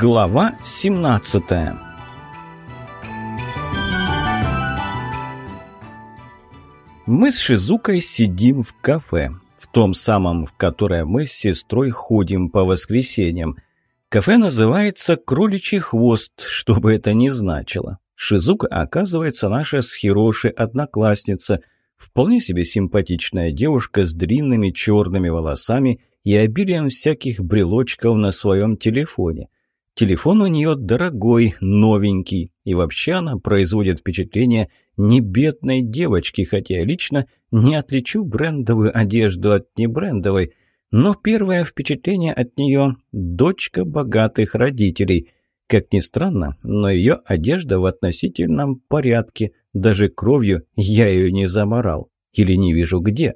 Глава 17 Мы с Шизукой сидим в кафе, в том самом, в которое мы с сестрой ходим по воскресеньям. Кафе называется «Кроличий хвост», что бы это ни значило. Шизука, оказывается, наша с Хироши одноклассница, вполне себе симпатичная девушка с длинными черными волосами и обилием всяких брелочков на своем телефоне – Телефон у нее дорогой, новенький, и вообще она производит впечатление не бедной девочки, хотя лично не отличу брендовую одежду от небрендовой, но первое впечатление от нее – дочка богатых родителей. Как ни странно, но ее одежда в относительном порядке, даже кровью я ее не заморал или не вижу где.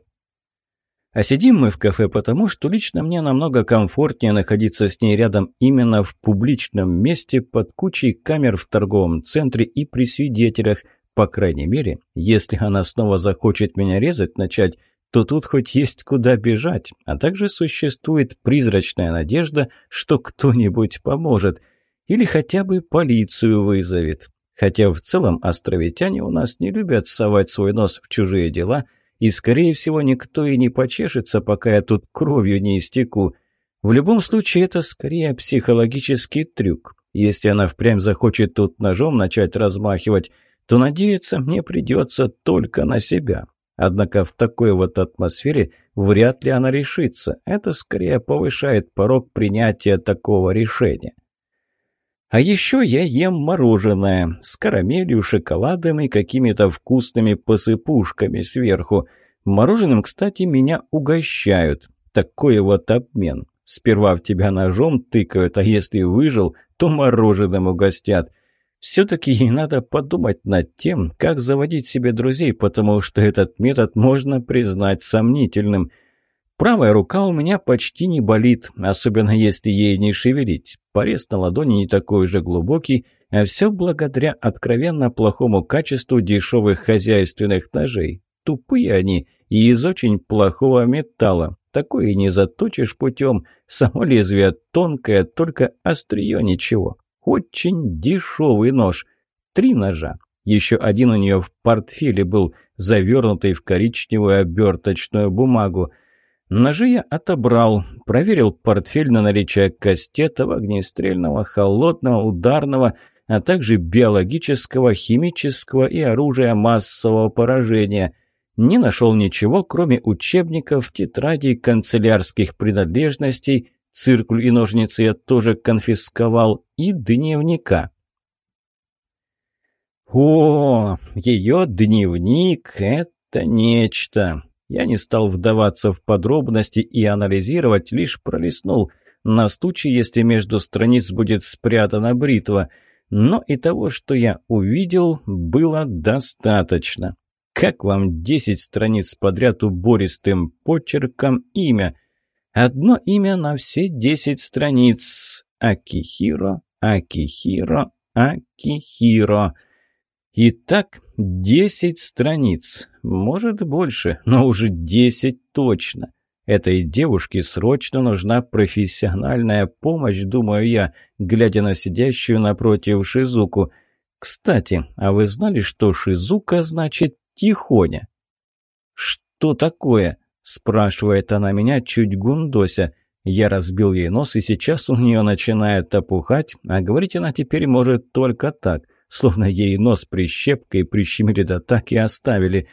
А сидим мы в кафе потому, что лично мне намного комфортнее находиться с ней рядом именно в публичном месте под кучей камер в торговом центре и при свидетелях. По крайней мере, если она снова захочет меня резать начать, то тут хоть есть куда бежать, а также существует призрачная надежда, что кто-нибудь поможет или хотя бы полицию вызовет. Хотя в целом островитяне у нас не любят совать свой нос в чужие дела – и, скорее всего, никто и не почешется, пока я тут кровью не истеку. В любом случае, это скорее психологический трюк. Если она впрямь захочет тут ножом начать размахивать, то надеяться мне придется только на себя. Однако в такой вот атмосфере вряд ли она решится. Это скорее повышает порог принятия такого решения. А еще я ем мороженое с карамелью, шоколадом и какими-то вкусными посыпушками сверху. Мороженым, кстати, меня угощают. Такой вот обмен. Сперва в тебя ножом тыкают, а если выжил, то мороженым угостят. Все-таки ей надо подумать над тем, как заводить себе друзей, потому что этот метод можно признать сомнительным – Правая рука у меня почти не болит, особенно если ей не шевелить. Порез на ладони не такой же глубокий, а все благодаря откровенно плохому качеству дешевых хозяйственных ножей. Тупые они и из очень плохого металла. Такое не заточишь путем. Само лезвие тонкое, только острие ничего. Очень дешевый нож. Три ножа. Еще один у нее в портфеле был, завернутый в коричневую оберточную бумагу – Ножи я отобрал, проверил портфель на наличие кастетов, огнестрельного, холодного, ударного, а также биологического, химического и оружия массового поражения. Не нашел ничего, кроме учебников, тетрадей, канцелярских принадлежностей, циркуль и ножницы я тоже конфисковал, и дневника. О, ее дневник — это нечто. Я не стал вдаваться в подробности и анализировать, лишь пролистнул на случай, если между страниц будет спрятана бритва. Но и того, что я увидел, было достаточно. Как вам 10 страниц подряд убористым почерком имя? Одно имя на все 10 страниц. Акихиро, Акихиро, Акихиро. Итак, Десять страниц. Может, больше, но уже десять точно. Этой девушке срочно нужна профессиональная помощь, думаю я, глядя на сидящую напротив Шизуку. Кстати, а вы знали, что Шизука значит «тихоня»? «Что такое?» – спрашивает она меня, чуть гундося. Я разбил ей нос, и сейчас у нее начинает опухать, а говорить она теперь может только так – словно ей нос прищепкой прищемили да так и оставили.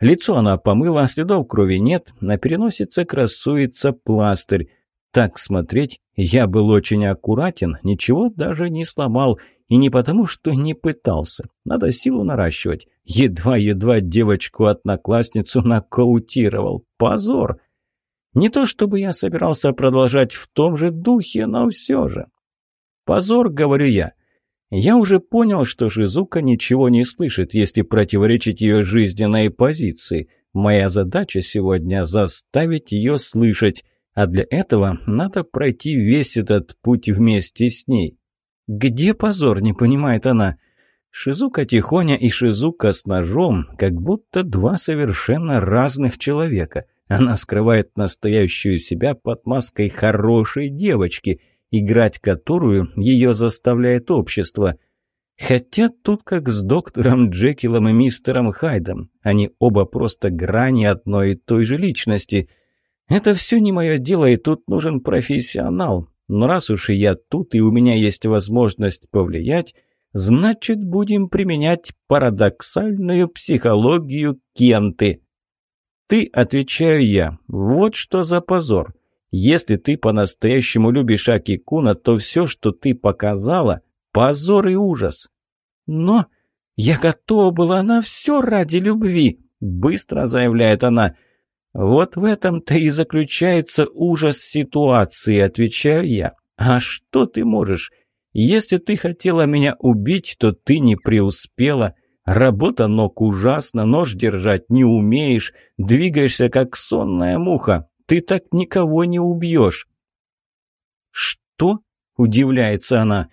Лицо она помыла, следов крови нет, на переносице красуется пластырь. Так смотреть я был очень аккуратен, ничего даже не сломал, и не потому, что не пытался. Надо силу наращивать. Едва-едва девочку-одноклассницу нокаутировал. Позор! Не то чтобы я собирался продолжать в том же духе, но все же. Позор, говорю я. Я уже понял, что Жизука ничего не слышит, если противоречить ее жизненной позиции. Моя задача сегодня – заставить ее слышать, а для этого надо пройти весь этот путь вместе с ней. «Где позор?» – не понимает она. Шизука Тихоня и Шизука с ножом, как будто два совершенно разных человека. Она скрывает настоящую себя под маской хорошей девочки – играть которую ее заставляет общество. Хотя тут как с доктором Джекилом и мистером Хайдом, они оба просто грани одной и той же личности. Это все не мое дело, и тут нужен профессионал. Но раз уж и я тут, и у меня есть возможность повлиять, значит, будем применять парадоксальную психологию Кенты. Ты, отвечаю я, вот что за позор. Если ты по-настоящему любишь Акикуна, то все, что ты показала, позор и ужас. Но я готова была на все ради любви, быстро заявляет она. Вот в этом-то и заключается ужас ситуации, отвечаю я. А что ты можешь? Если ты хотела меня убить, то ты не преуспела. Работа ног ужасна, нож держать не умеешь, двигаешься как сонная муха ты так никого не убьешь». «Что?» – удивляется она.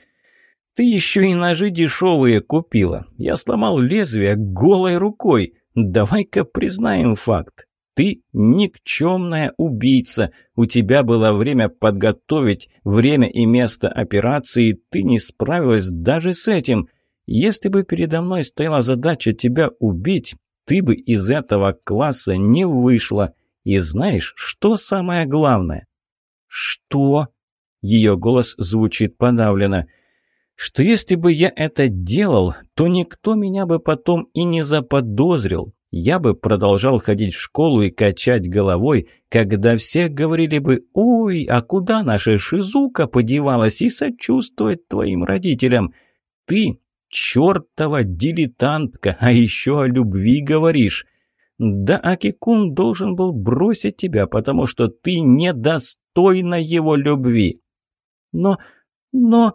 «Ты еще и ножи дешевые купила. Я сломал лезвие голой рукой. Давай-ка признаем факт. Ты никчемная убийца. У тебя было время подготовить время и место операции. Ты не справилась даже с этим. Если бы передо мной стояла задача тебя убить, ты бы из этого класса не вышла. И знаешь, что самое главное?» «Что?» Ее голос звучит подавленно. «Что если бы я это делал, то никто меня бы потом и не заподозрил. Я бы продолжал ходить в школу и качать головой, когда все говорили бы «Ой, а куда наша Шизука подевалась?» и сочувствовать твоим родителям. Ты чертова дилетантка, а еще о любви говоришь». Да Акикун должен был бросить тебя, потому что ты недостойна его любви. Но... но...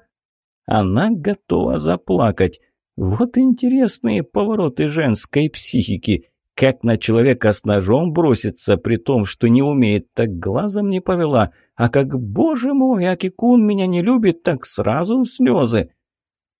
Она готова заплакать. Вот интересные повороты женской психики. Как на человека с ножом бросится, при том, что не умеет, так глазом не повела. А как, боже мой, Акикун меня не любит, так сразу в слезы.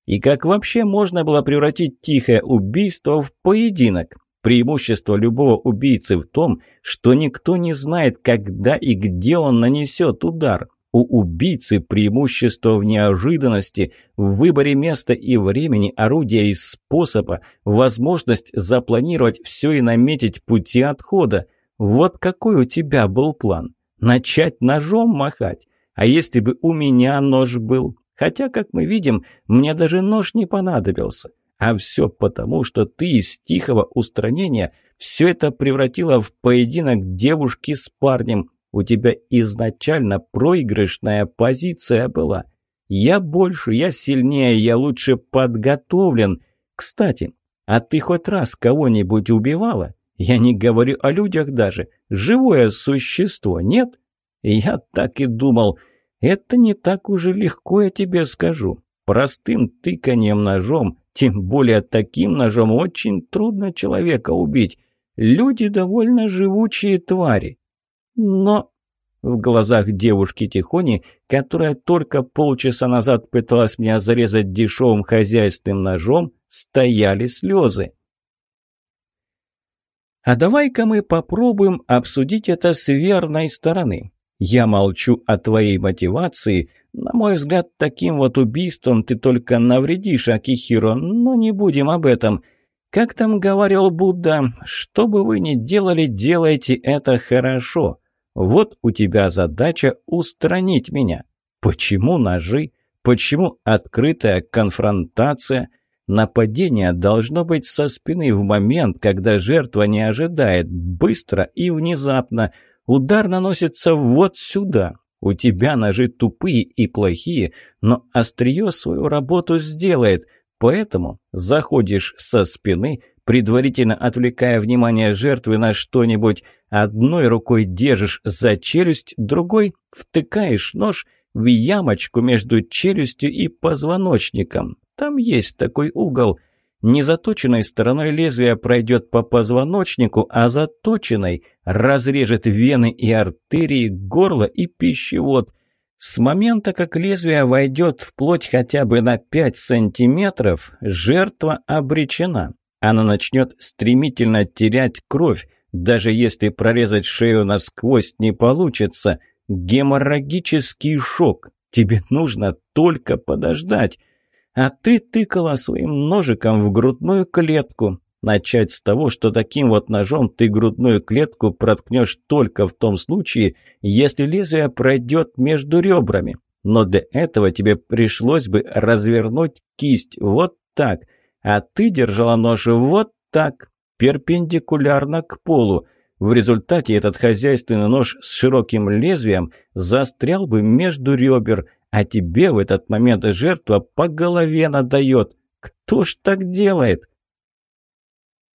И как вообще можно было превратить тихое убийство в поединок? Преимущество любого убийцы в том, что никто не знает, когда и где он нанесет удар. У убийцы преимущество в неожиданности, в выборе места и времени, орудия и способа, возможность запланировать все и наметить пути отхода. Вот какой у тебя был план? Начать ножом махать? А если бы у меня нож был? Хотя, как мы видим, мне даже нож не понадобился. А все потому, что ты из тихого устранения все это превратила в поединок девушки с парнем. У тебя изначально проигрышная позиция была. Я больше, я сильнее, я лучше подготовлен. Кстати, а ты хоть раз кого-нибудь убивала? Я не говорю о людях даже. Живое существо, нет? Я так и думал. Это не так уже легко, я тебе скажу. Простым тыканием ножом тем более таким ножом очень трудно человека убить. Люди довольно живучие твари. Но в глазах девушки Тихони, которая только полчаса назад пыталась меня зарезать дешевым хозяйственным ножом, стояли слезы. А давай-ка мы попробуем обсудить это с верной стороны. Я молчу о твоей мотивации. На мой взгляд, таким вот убийством ты только навредишь Акихиро, но не будем об этом. Как там говорил Будда, что бы вы ни делали, делайте это хорошо. Вот у тебя задача устранить меня. Почему ножи? Почему открытая конфронтация? Нападение должно быть со спины в момент, когда жертва не ожидает, быстро и внезапно – Удар наносится вот сюда. У тебя ножи тупые и плохие, но острие свою работу сделает. Поэтому заходишь со спины, предварительно отвлекая внимание жертвы на что-нибудь. Одной рукой держишь за челюсть, другой втыкаешь нож в ямочку между челюстью и позвоночником. Там есть такой угол – Незаточенной стороной лезвия пройдет по позвоночнику, а заточенной разрежет вены и артерии, горло и пищевод. С момента, как лезвие войдет в плоть хотя бы на 5 сантиметров, жертва обречена. Она начнет стремительно терять кровь, даже если прорезать шею насквозь не получится. Геморрагический шок. Тебе нужно только подождать. А ты тыкала своим ножиком в грудную клетку. Начать с того, что таким вот ножом ты грудную клетку проткнешь только в том случае, если лезвие пройдет между ребрами. Но для этого тебе пришлось бы развернуть кисть вот так, а ты держала нож вот так, перпендикулярно к полу. В результате этот хозяйственный нож с широким лезвием застрял бы между ребер – а тебе в этот момент жертва по голове надает. Кто ж так делает?»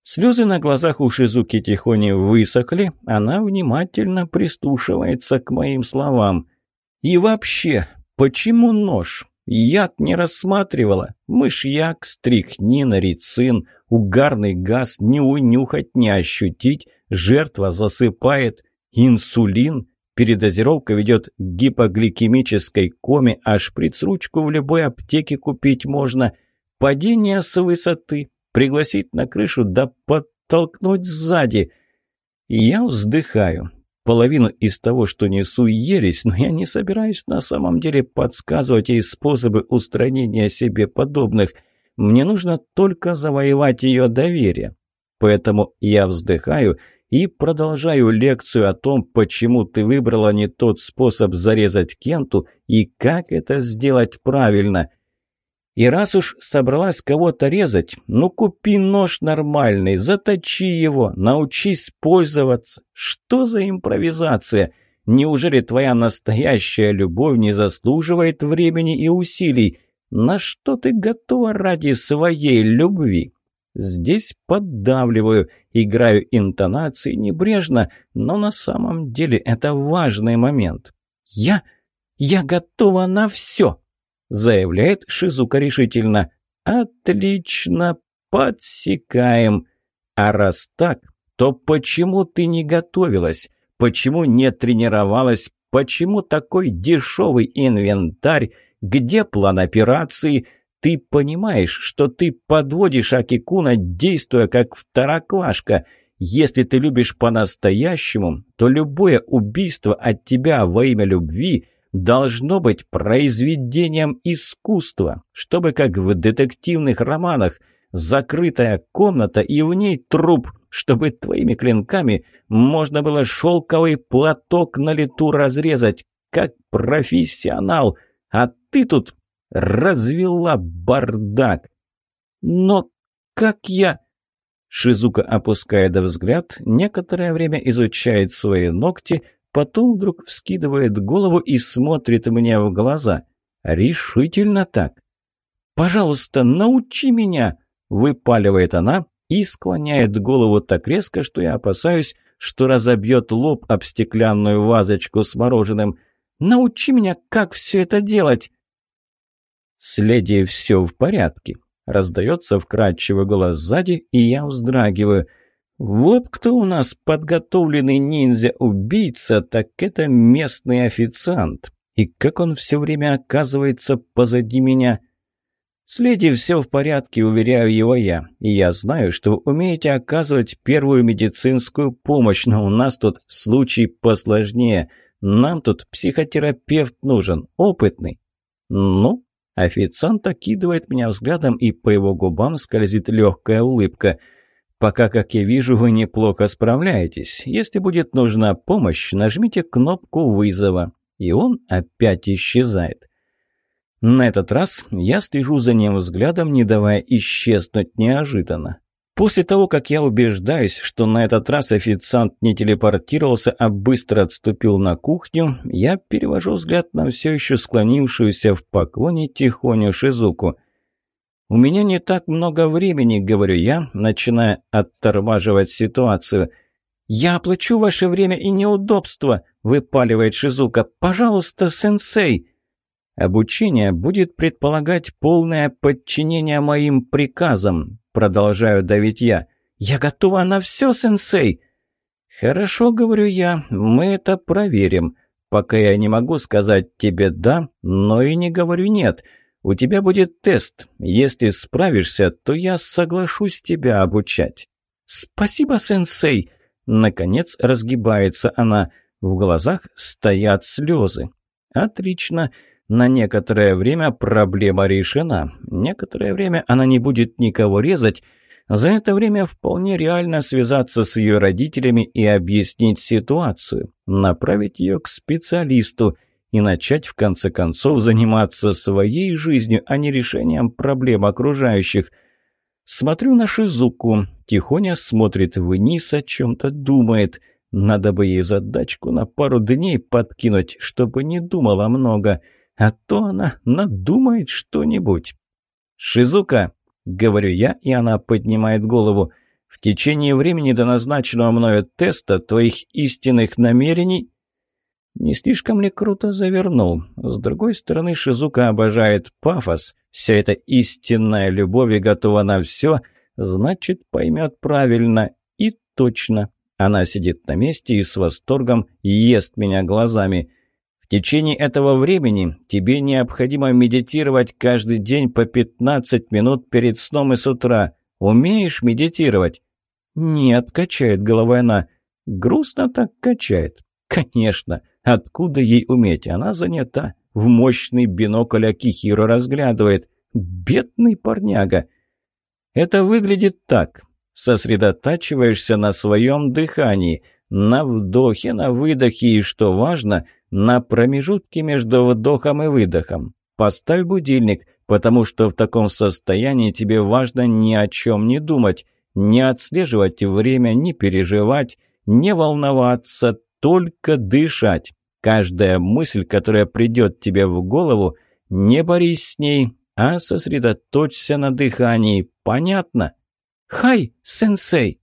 Слезы на глазах у Шизуки Тихони высохли, она внимательно пристушивается к моим словам. «И вообще, почему нож? Яд не рассматривала. Мышьяк, стрихнин, рицин, угарный газ не унюхать, не ощутить, жертва засыпает, инсулин». Передозировка ведет к гипогликемической коме, а шприц-ручку в любой аптеке купить можно. Падение с высоты, пригласить на крышу да подтолкнуть сзади. Я вздыхаю. Половину из того, что несу, ересь, но я не собираюсь на самом деле подсказывать ей способы устранения себе подобных. Мне нужно только завоевать ее доверие. Поэтому я вздыхаю – и продолжаю лекцию о том, почему ты выбрала не тот способ зарезать Кенту и как это сделать правильно. И раз уж собралась кого-то резать, ну купи нож нормальный, заточи его, научись пользоваться. Что за импровизация? Неужели твоя настоящая любовь не заслуживает времени и усилий? На что ты готова ради своей любви?» Здесь поддавливаю, играю интонации небрежно, но на самом деле это важный момент. «Я... я готова на все!» — заявляет Шизука решительно. «Отлично, подсекаем. А раз так, то почему ты не готовилась? Почему не тренировалась? Почему такой дешевый инвентарь? Где план операции?» Ты понимаешь, что ты подводишь Акикуна, действуя как второклашка. Если ты любишь по-настоящему, то любое убийство от тебя во имя любви должно быть произведением искусства, чтобы как в детективных романах закрытая комната и в ней труп, чтобы твоими клинками можно было шелковый платок на лету разрезать, как профессионал. А ты тут Развела бардак. Но как я... Шизука, опуская до взгляд, некоторое время изучает свои ногти, потом вдруг вскидывает голову и смотрит мне в глаза. Решительно так. «Пожалуйста, научи меня!» — выпаливает она и склоняет голову так резко, что я опасаюсь, что разобьет лоб об стеклянную вазочку с мороженым. «Научи меня, как все это делать!» «С леди все в порядке», — раздается вкрадчивый голос сзади, и я вздрагиваю. «Вот кто у нас подготовленный ниндзя-убийца, так это местный официант. И как он все время оказывается позади меня?» «С леди все в порядке», — уверяю его я. «И я знаю, что вы умеете оказывать первую медицинскую помощь, но у нас тут случай посложнее. Нам тут психотерапевт нужен, опытный». «Ну, Официант окидывает меня взглядом, и по его губам скользит легкая улыбка. «Пока, как я вижу, вы неплохо справляетесь. Если будет нужна помощь, нажмите кнопку вызова». И он опять исчезает. На этот раз я слежу за ним взглядом, не давая исчезнуть неожиданно. После того, как я убеждаюсь, что на этот раз официант не телепортировался, а быстро отступил на кухню, я перевожу взгляд на все еще склонившуюся в поклоне тихоню Шизуку. «У меня не так много времени», — говорю я, начиная оттормаживать ситуацию. «Я оплачу ваше время и неудобства, — выпаливает Шизука. «Пожалуйста, сенсей». Обучение будет предполагать полное подчинение моим приказам, продолжаю давить я. Я готова на все, сенсей. Хорошо, говорю я, мы это проверим. Пока я не могу сказать тебе «да», но и не говорю «нет». У тебя будет тест. Если справишься, то я соглашусь тебя обучать. Спасибо, сенсей. Наконец разгибается она. В глазах стоят слезы. Отлично. На некоторое время проблема решена. Некоторое время она не будет никого резать. За это время вполне реально связаться с ее родителями и объяснить ситуацию, направить ее к специалисту и начать, в конце концов, заниматься своей жизнью, а не решением проблем окружающих. Смотрю на Шизуку. Тихоня смотрит вниз, о чем-то думает. Надо бы ей задачку на пару дней подкинуть, чтобы не думала много. — а то она надумает что-нибудь. «Шизука!» — говорю я, и она поднимает голову. «В течение времени до назначенного мною теста твоих истинных намерений...» Не слишком ли круто завернул? С другой стороны, Шизука обожает пафос. Вся эта истинная любовь и готова на все, значит, поймет правильно и точно. Она сидит на месте и с восторгом ест меня глазами. В течение этого времени тебе необходимо медитировать каждый день по 15 минут перед сном и с утра. Умеешь медитировать?» «Нет», – качает головой она. «Грустно так качает». «Конечно. Откуда ей уметь? Она занята. В мощный бинокль Акихиро разглядывает. Бедный парняга». «Это выглядит так. Сосредотачиваешься на своем дыхании» на вдохе, на выдохе и, что важно, на промежутке между вдохом и выдохом. Поставь будильник, потому что в таком состоянии тебе важно ни о чем не думать, не отслеживать время, не переживать, не волноваться, только дышать. Каждая мысль, которая придет тебе в голову, не борись с ней, а сосредоточься на дыхании. Понятно? Хай, сенсей!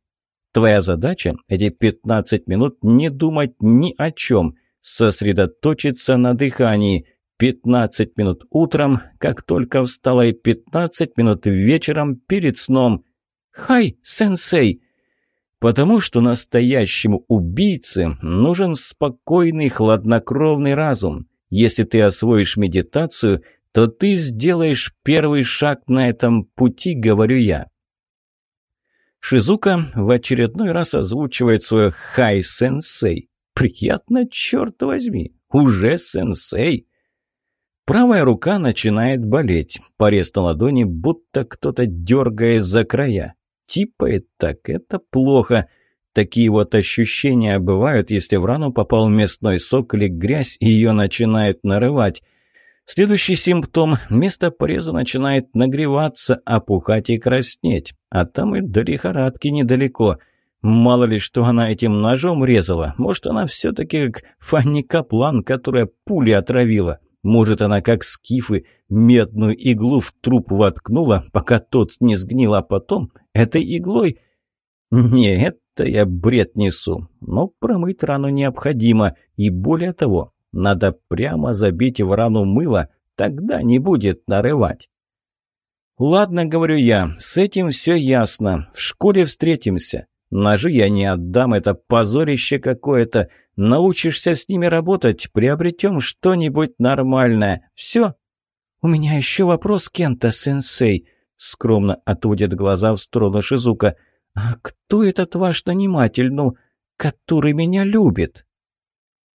Твоя задача – эти 15 минут не думать ни о чем – сосредоточиться на дыхании. 15 минут утром, как только встала, и 15 минут вечером перед сном. «Хай, сенсей!» Потому что настоящему убийце нужен спокойный, хладнокровный разум. Если ты освоишь медитацию, то ты сделаешь первый шаг на этом пути, говорю я. Шизука в очередной раз озвучивает свое «Хай-сенсей». Приятно, черт возьми, уже сенсей. Правая рука начинает болеть. Порез на ладони, будто кто-то дергает за края. Типает так, это плохо. Такие вот ощущения бывают, если в рану попал местной сок или грязь, и ее начинает нарывать. Следующий симптом – место пореза начинает нагреваться, опухать и краснеть. А там и до лихорадки недалеко – Мало ли, что она этим ножом резала. Может, она все-таки как Фанни Каплан, которая пули отравила. Может, она как скифы медную иглу в труп воткнула, пока тот не сгнил, а потом этой иглой... Не, это я бред несу. Но промыть рану необходимо. И более того, надо прямо забить в рану мыло, тогда не будет нарывать. «Ладно, — говорю я, — с этим все ясно. В школе встретимся. Ножи я не отдам, это позорище какое-то. Научишься с ними работать, приобретем что-нибудь нормальное. Все. У меня еще вопрос, Кента-сенсей. Скромно отводит глаза в сторону Шизука. А кто этот ваш наниматель, ну, который меня любит?